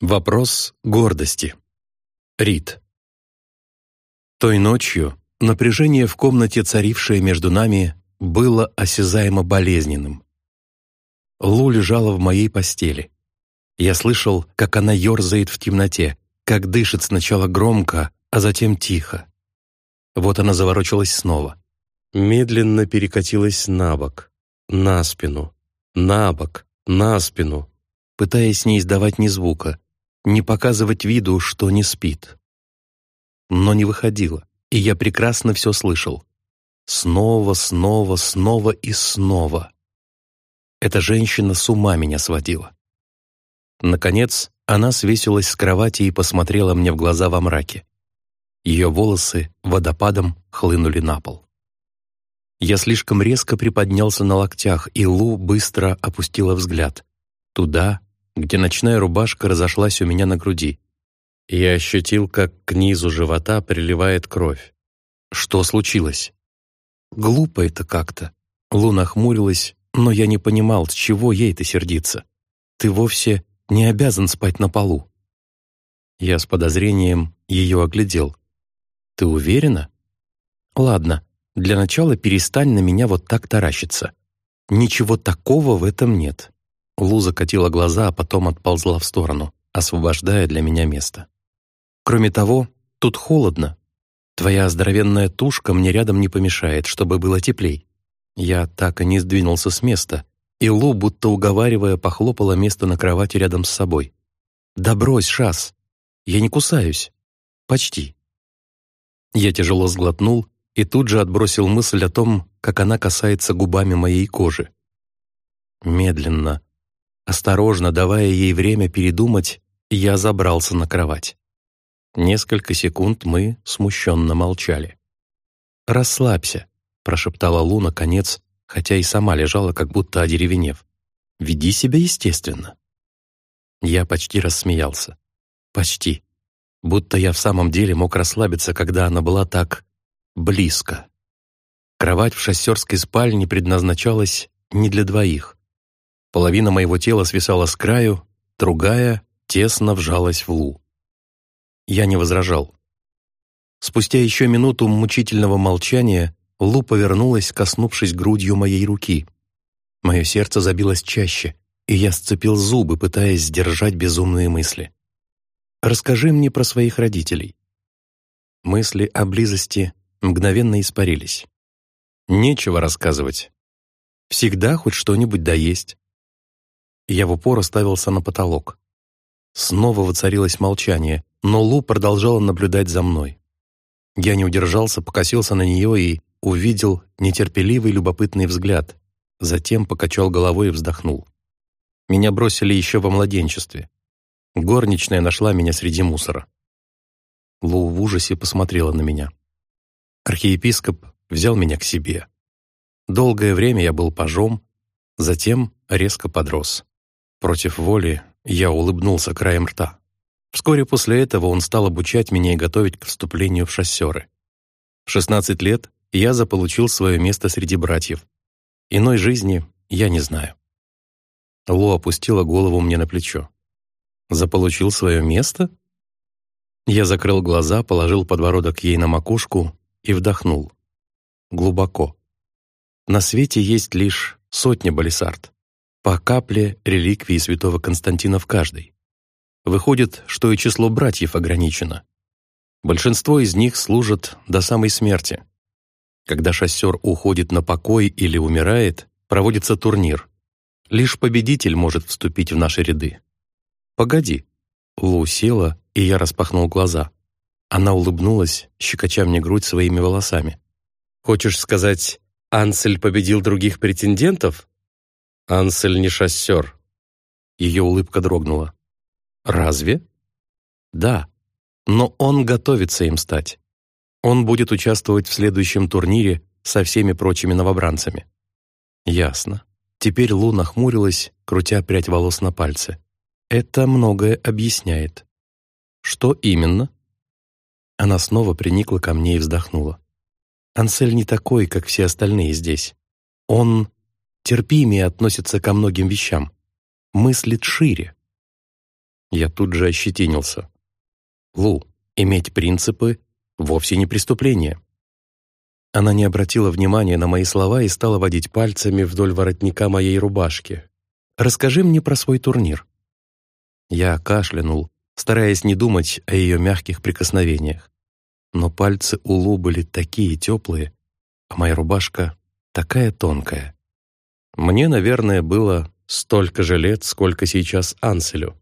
Вопрос гордости. Рид. Той ночью напряжение в комнате, царившее между нами, было осязаемо болезненным. Лу лежала в моей постели. Я слышал, как она ерзает в темноте, как дышит сначала громко, а затем тихо. Вот она заворочилась снова. Медленно перекатилась на бок, на спину, на бок, на спину, пытаясь не издавать ни звука, не показывать виду, что не спит. Но не выходило, и я прекрасно все слышал. Снова, снова, снова и снова. Эта женщина с ума меня сводила. Наконец, она свесилась с кровати и посмотрела мне в глаза во мраке. Ее волосы водопадом хлынули на пол. Я слишком резко приподнялся на локтях, и Лу быстро опустила взгляд. Туда, где ночная рубашка разошлась у меня на груди. Я ощутил, как к низу живота приливает кровь. Что случилось? Глупо это как-то. Луна хмурилась, но я не понимал, с чего ей-то сердиться. Ты вовсе не обязан спать на полу. Я с подозрением ее оглядел. Ты уверена? Ладно, для начала перестань на меня вот так таращиться. Ничего такого в этом нет. Лу закатила глаза, а потом отползла в сторону, освобождая для меня место. «Кроме того, тут холодно. Твоя здоровенная тушка мне рядом не помешает, чтобы было теплей». Я так и не сдвинулся с места, и Лу, будто уговаривая, похлопала место на кровати рядом с собой. «Да брось, Шас! Я не кусаюсь. Почти». Я тяжело сглотнул и тут же отбросил мысль о том, как она касается губами моей кожи. Медленно, Осторожно давая ей время передумать, я забрался на кровать. Несколько секунд мы смущенно молчали. «Расслабься», — прошептала Лу наконец, хотя и сама лежала, как будто одеревенев. «Веди себя естественно». Я почти рассмеялся. Почти. Будто я в самом деле мог расслабиться, когда она была так близко. Кровать в шоссерской спальне предназначалась не для двоих. Половина моего тела свисала с краю, другая тесно вжалась в Лу. Я не возражал. Спустя еще минуту мучительного молчания Лу повернулась, коснувшись грудью моей руки. Мое сердце забилось чаще, и я сцепил зубы, пытаясь сдержать безумные мысли. «Расскажи мне про своих родителей». Мысли о близости мгновенно испарились. Нечего рассказывать. Всегда хоть что-нибудь да Я в упор оставился на потолок. Снова воцарилось молчание, но Лу продолжала наблюдать за мной. Я не удержался, покосился на нее и увидел нетерпеливый любопытный взгляд, затем покачал головой и вздохнул. Меня бросили еще во младенчестве. Горничная нашла меня среди мусора. Лу в ужасе посмотрела на меня. Архиепископ взял меня к себе. Долгое время я был пажом, затем резко подрос. Против воли я улыбнулся краем рта. Вскоре после этого он стал обучать меня и готовить к вступлению в шоссеры. В 16 лет я заполучил свое место среди братьев. Иной жизни я не знаю. Лу опустила голову мне на плечо. «Заполучил свое место?» Я закрыл глаза, положил подбородок ей на макушку и вдохнул. Глубоко. На свете есть лишь сотня балисард по капле реликвии святого Константина в каждой. Выходит, что и число братьев ограничено. Большинство из них служат до самой смерти. Когда шоссер уходит на покой или умирает, проводится турнир. Лишь победитель может вступить в наши ряды. «Погоди». Лу села, и я распахнул глаза. Она улыбнулась, щекоча мне грудь своими волосами. «Хочешь сказать, Ансель победил других претендентов?» Ансель не шоссер. Ее улыбка дрогнула. Разве? Да, но он готовится им стать. Он будет участвовать в следующем турнире со всеми прочими новобранцами. Ясно. Теперь Лу нахмурилась, крутя прядь волос на пальце. Это многое объясняет. Что именно? Она снова приникла ко мне и вздохнула. Ансель не такой, как все остальные здесь. Он терпимее относится ко многим вещам, мыслит шире. Я тут же ощетинился. «Лу, иметь принципы — вовсе не преступление». Она не обратила внимания на мои слова и стала водить пальцами вдоль воротника моей рубашки. «Расскажи мне про свой турнир». Я кашлянул, стараясь не думать о ее мягких прикосновениях. Но пальцы у Лу были такие теплые, а моя рубашка такая тонкая. Мне, наверное, было столько же лет, сколько сейчас Анселю.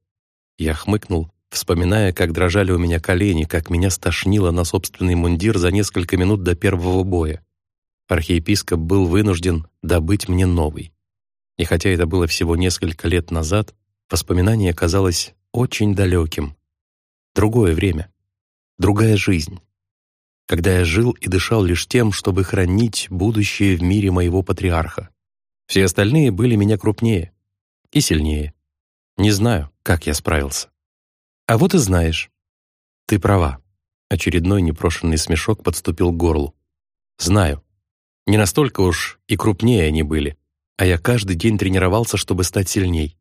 Я хмыкнул, вспоминая, как дрожали у меня колени, как меня стошнило на собственный мундир за несколько минут до первого боя. Архиепископ был вынужден добыть мне новый. И хотя это было всего несколько лет назад, воспоминание казалось очень далеким. Другое время, другая жизнь. Когда я жил и дышал лишь тем, чтобы хранить будущее в мире моего патриарха. Все остальные были меня крупнее и сильнее. Не знаю, как я справился. А вот и знаешь. Ты права. Очередной непрошенный смешок подступил к горлу. Знаю. Не настолько уж и крупнее они были, а я каждый день тренировался, чтобы стать сильней.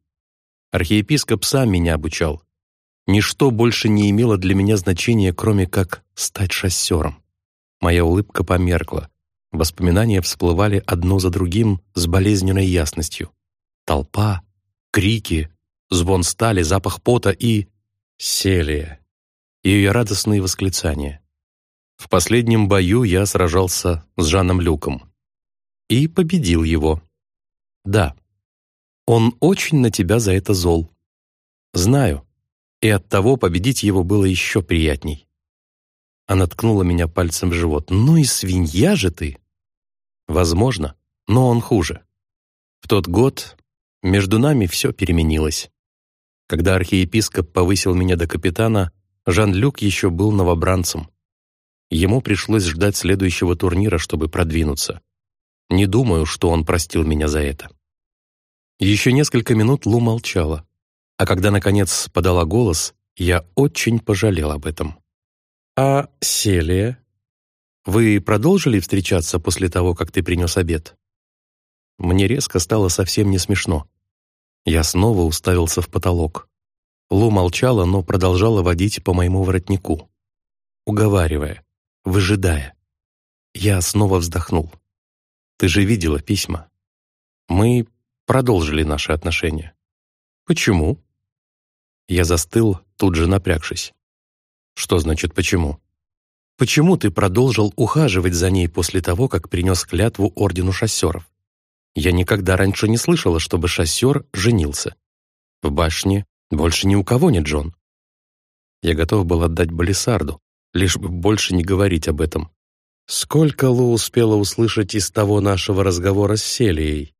Архиепископ сам меня обучал. Ничто больше не имело для меня значения, кроме как стать шоссером. Моя улыбка померкла. Воспоминания всплывали одно за другим с болезненной ясностью. Толпа, крики, звон стали, запах пота и... Селия. Ее радостные восклицания. В последнем бою я сражался с Жаном Люком. И победил его. Да, он очень на тебя за это зол. Знаю, и оттого победить его было еще приятней. Она ткнула меня пальцем в живот. «Ну и свинья же ты!» Возможно, но он хуже. В тот год между нами все переменилось. Когда архиепископ повысил меня до капитана, Жан-Люк еще был новобранцем. Ему пришлось ждать следующего турнира, чтобы продвинуться. Не думаю, что он простил меня за это. Еще несколько минут Лу молчала, а когда, наконец, подала голос, я очень пожалел об этом. «А Селия? Вы продолжили встречаться после того, как ты принес обед?» Мне резко стало совсем не смешно. Я снова уставился в потолок. Лу молчала, но продолжала водить по моему воротнику, уговаривая, выжидая. Я снова вздохнул. «Ты же видела письма. Мы продолжили наши отношения». «Почему?» Я застыл, тут же напрягшись. «Что значит «почему»?» «Почему ты продолжил ухаживать за ней после того, как принес клятву Ордену шоссеров? Я никогда раньше не слышала, чтобы шоссер женился. В башне больше ни у кого нет Джон. Я готов был отдать Балисарду, лишь бы больше не говорить об этом. Сколько Лу успела услышать из того нашего разговора с Селией?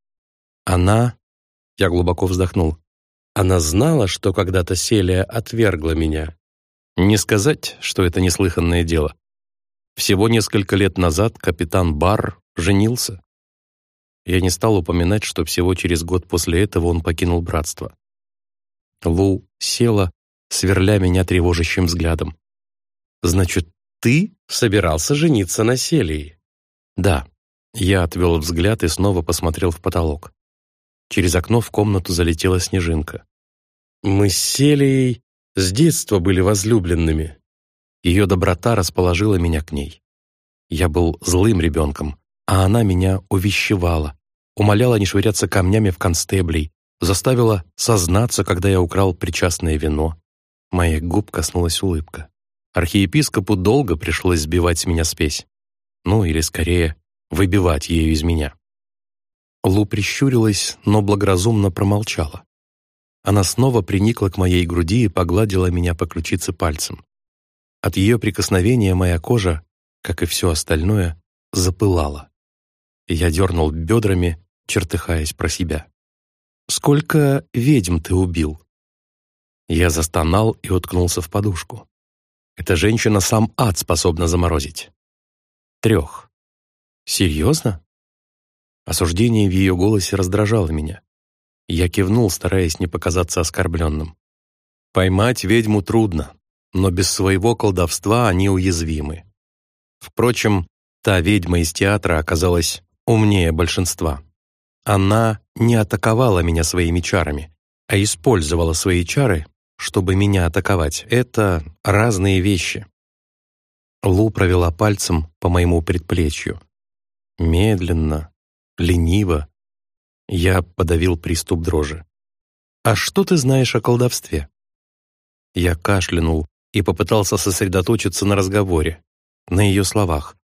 Она... Я глубоко вздохнул. Она знала, что когда-то Селия отвергла меня. Не сказать, что это неслыханное дело. Всего несколько лет назад капитан Бар женился. Я не стал упоминать, что всего через год после этого он покинул братство. Лу села, сверля меня тревожащим взглядом. «Значит, ты собирался жениться на Селии?» «Да». Я отвел взгляд и снова посмотрел в потолок. Через окно в комнату залетела снежинка. «Мы с Селией с детства были возлюбленными». Ее доброта расположила меня к ней. Я был злым ребенком, а она меня увещевала, умоляла не швыряться камнями в констеблей, заставила сознаться, когда я украл причастное вино. Моих губ коснулась улыбка. Архиепископу долго пришлось сбивать с меня спесь. Ну, или скорее, выбивать ее из меня. Лу прищурилась, но благоразумно промолчала. Она снова приникла к моей груди и погладила меня по ключице пальцем. От ее прикосновения моя кожа, как и все остальное, запылала. Я дернул бедрами, чертыхаясь про себя. «Сколько ведьм ты убил?» Я застонал и уткнулся в подушку. Эта женщина сам ад способна заморозить. Трех. Серьезно? Осуждение в ее голосе раздражало меня. Я кивнул, стараясь не показаться оскорбленным. Поймать ведьму трудно, но без своего колдовства они уязвимы. Впрочем, та ведьма из театра оказалась умнее большинства. Она не атаковала меня своими чарами, а использовала свои чары чтобы меня атаковать. Это разные вещи. Лу провела пальцем по моему предплечью. Медленно, лениво. Я подавил приступ дрожи. «А что ты знаешь о колдовстве?» Я кашлянул и попытался сосредоточиться на разговоре, на ее словах,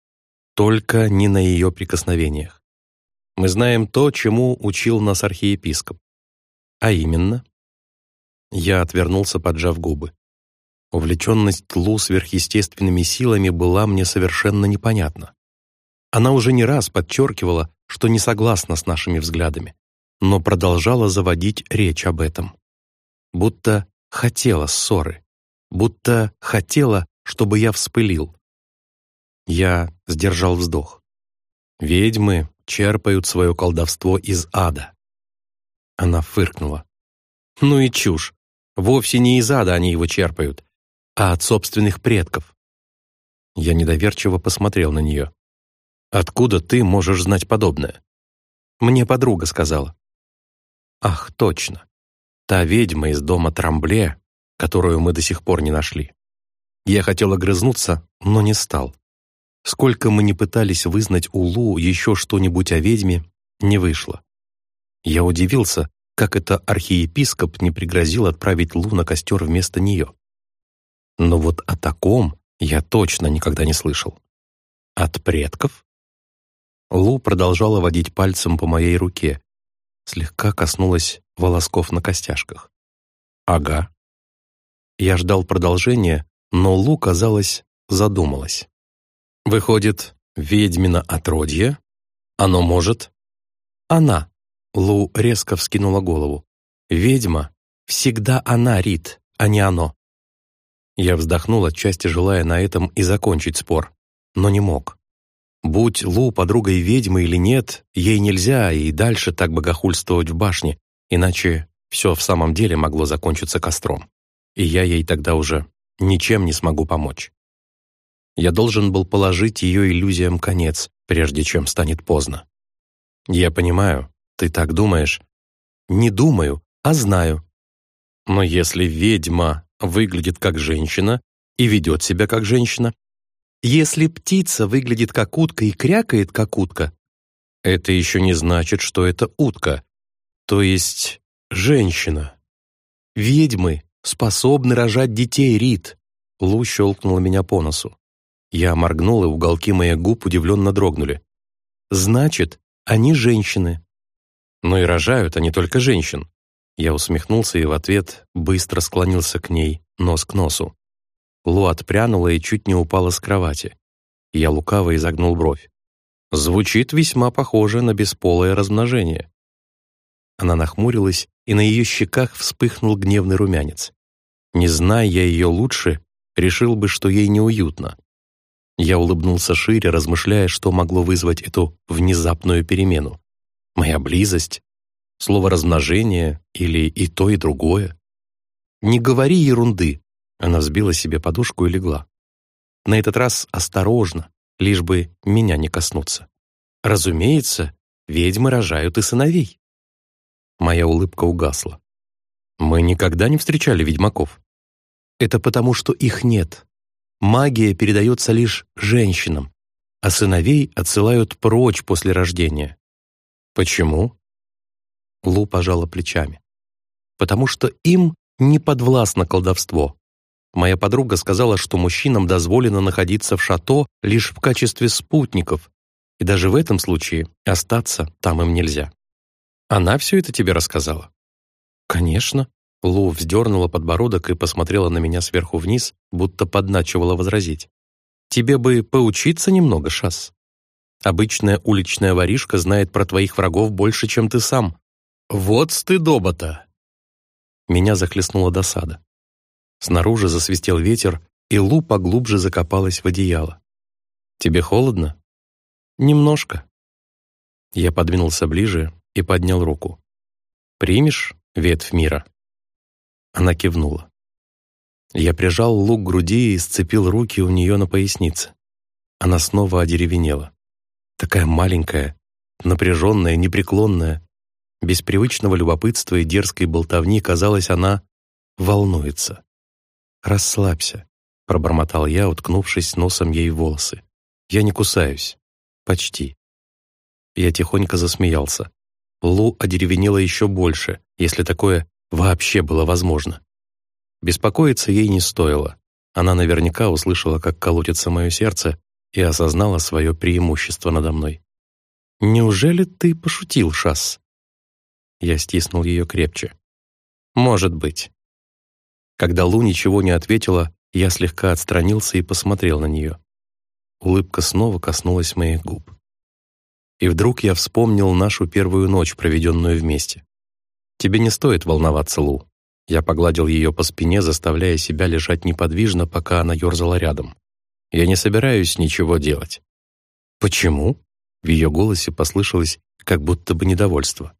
только не на ее прикосновениях. Мы знаем то, чему учил нас архиепископ. А именно? Я отвернулся, поджав губы. Увлеченность Лу сверхъестественными силами была мне совершенно непонятна. Она уже не раз подчеркивала, что не согласна с нашими взглядами, но продолжала заводить речь об этом. Будто хотела ссоры, будто хотела, чтобы я вспылил. Я сдержал вздох. Ведьмы черпают свое колдовство из ада. Она фыркнула. Ну и чушь. Вовсе не из ада они его черпают, а от собственных предков. Я недоверчиво посмотрел на нее. «Откуда ты можешь знать подобное?» Мне подруга сказала. «Ах, точно. Та ведьма из дома Трамбле, которую мы до сих пор не нашли. Я хотел огрызнуться, но не стал. Сколько мы не пытались вызнать у Лу еще что-нибудь о ведьме, не вышло. Я удивился, как это архиепископ не пригрозил отправить Лу на костер вместо нее. Но вот о таком я точно никогда не слышал. От предков? Лу продолжала водить пальцем по моей руке, слегка коснулась волосков на костяшках. Ага. Я ждал продолжения, но Лу, казалось, задумалась. Выходит, ведьмина отродье? Оно может? Она. Лу резко вскинула голову. «Ведьма. Всегда она, Рит, а не оно». Я вздохнул, отчасти желая на этом и закончить спор, но не мог. Будь Лу подругой ведьмы или нет, ей нельзя и дальше так богохульствовать в башне, иначе все в самом деле могло закончиться костром. И я ей тогда уже ничем не смогу помочь. Я должен был положить ее иллюзиям конец, прежде чем станет поздно. Я понимаю, ты так думаешь? Не думаю, а знаю. Но если ведьма выглядит как женщина и ведет себя как женщина, если птица выглядит как утка и крякает как утка, это еще не значит, что это утка, то есть женщина. Ведьмы способны рожать детей, Рит. Лу щелкнула меня по носу. Я моргнул, и уголки моих губ удивленно дрогнули. Значит, они женщины. Но и рожают они только женщин. Я усмехнулся и в ответ быстро склонился к ней, нос к носу. Лу отпрянула и чуть не упала с кровати. Я лукаво изогнул бровь. Звучит весьма похоже на бесполое размножение. Она нахмурилась, и на ее щеках вспыхнул гневный румянец. Не зная я ее лучше, решил бы, что ей неуютно. Я улыбнулся шире, размышляя, что могло вызвать эту внезапную перемену моя близость, слово размножение или и то, и другое. «Не говори ерунды!» Она взбила себе подушку и легла. На этот раз осторожно, лишь бы меня не коснуться. Разумеется, ведьмы рожают и сыновей. Моя улыбка угасла. Мы никогда не встречали ведьмаков. Это потому, что их нет. Магия передается лишь женщинам, а сыновей отсылают прочь после рождения. Почему? Лу пожала плечами. Потому что им не подвластно колдовство. Моя подруга сказала, что мужчинам дозволено находиться в шато лишь в качестве спутников, и даже в этом случае остаться там им нельзя. Она все это тебе рассказала? Конечно. Лу вздернула подбородок и посмотрела на меня сверху вниз, будто подначивала возразить. Тебе бы поучиться немного, Шас. Обычная уличная воришка знает про твоих врагов больше, чем ты сам. Вот стыдоба-то!» Меня захлестнула досада. Снаружи засвистел ветер, и Лу поглубже закопалась в одеяло. «Тебе холодно?» «Немножко». Я подвинулся ближе и поднял руку. «Примешь ветвь мира?» Она кивнула. Я прижал Лу к груди и сцепил руки у нее на пояснице. Она снова одеревенела. Такая маленькая, напряженная, непреклонная. Без привычного любопытства и дерзкой болтовни, казалось, она волнуется. «Расслабься», — пробормотал я, уткнувшись носом ей в волосы. «Я не кусаюсь. Почти». Я тихонько засмеялся. Лу одеревенела еще больше, если такое вообще было возможно. Беспокоиться ей не стоило. Она наверняка услышала, как колотится мое сердце, и осознала свое преимущество надо мной. «Неужели ты пошутил, Шасс?» Я стиснул ее крепче. «Может быть». Когда Лу ничего не ответила, я слегка отстранился и посмотрел на нее. Улыбка снова коснулась моих губ. И вдруг я вспомнил нашу первую ночь, проведенную вместе. «Тебе не стоит волноваться, Лу». Я погладил ее по спине, заставляя себя лежать неподвижно, пока она ерзала рядом. «Я не собираюсь ничего делать». «Почему?» В ее голосе послышалось как будто бы недовольство.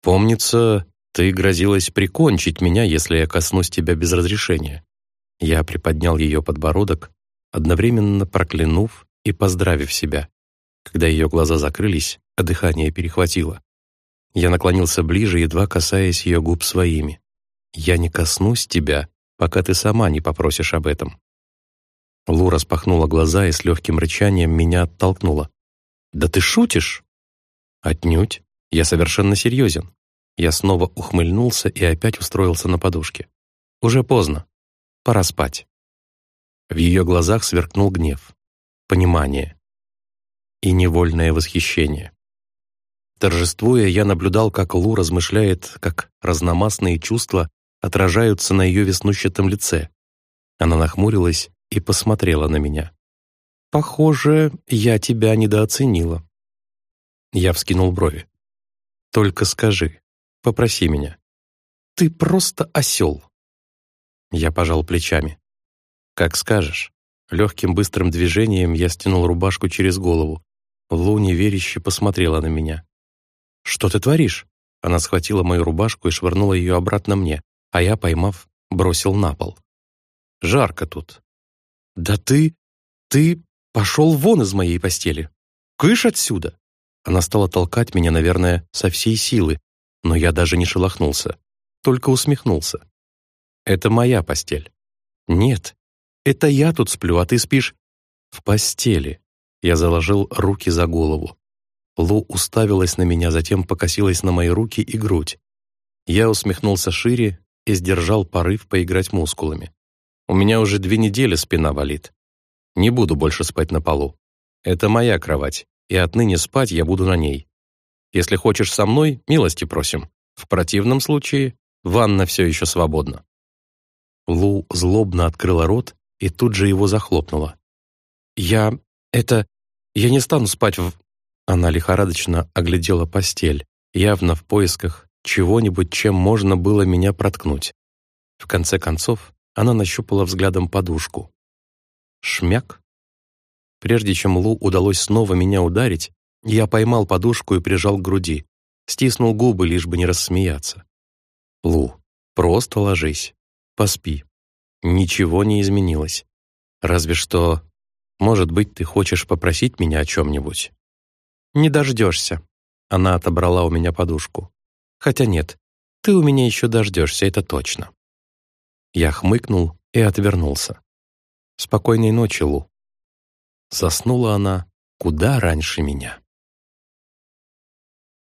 «Помнится, ты грозилась прикончить меня, если я коснусь тебя без разрешения». Я приподнял ее подбородок, одновременно проклянув и поздравив себя когда ее глаза закрылись, а дыхание перехватило. Я наклонился ближе, едва касаясь ее губ своими. «Я не коснусь тебя, пока ты сама не попросишь об этом». Лу распахнула глаза и с легким рычанием меня оттолкнула. «Да ты шутишь?» «Отнюдь. Я совершенно серьезен». Я снова ухмыльнулся и опять устроился на подушке. «Уже поздно. Пора спать». В ее глазах сверкнул гнев, понимание и невольное восхищение. Торжествуя, я наблюдал, как Лу размышляет, как разномастные чувства отражаются на ее веснущатом лице. Она нахмурилась и посмотрела на меня. «Похоже, я тебя недооценила». Я вскинул брови. «Только скажи, попроси меня». «Ты просто осел». Я пожал плечами. «Как скажешь». Легким быстрым движением я стянул рубашку через голову, Лу неверяще посмотрела на меня. «Что ты творишь?» Она схватила мою рубашку и швырнула ее обратно мне, а я, поймав, бросил на пол. «Жарко тут». «Да ты... ты пошел вон из моей постели! Кыш отсюда!» Она стала толкать меня, наверное, со всей силы, но я даже не шелохнулся, только усмехнулся. «Это моя постель». «Нет, это я тут сплю, а ты спишь...» «В постели», я заложил руки за голову. Лу уставилась на меня, затем покосилась на мои руки и грудь. Я усмехнулся шире и сдержал порыв поиграть мускулами. У меня уже две недели спина болит. Не буду больше спать на полу. Это моя кровать, и отныне спать я буду на ней. Если хочешь со мной, милости просим. В противном случае ванна все еще свободна». Лу злобно открыла рот и тут же его захлопнула. «Я... Это... Я не стану спать в...» Она лихорадочно оглядела постель, явно в поисках чего-нибудь, чем можно было меня проткнуть. В конце концов, она нащупала взглядом подушку. Шмяк. Прежде чем Лу удалось снова меня ударить, я поймал подушку и прижал к груди, стиснул губы, лишь бы не рассмеяться. «Лу, просто ложись, поспи. Ничего не изменилось. Разве что может быть, ты хочешь попросить меня о чем-нибудь?» «Не дождешься». Она отобрала у меня подушку. «Хотя нет, ты у меня еще дождешься, это точно». Я хмыкнул и отвернулся. «Спокойной ночи, Лу». Заснула она куда раньше меня.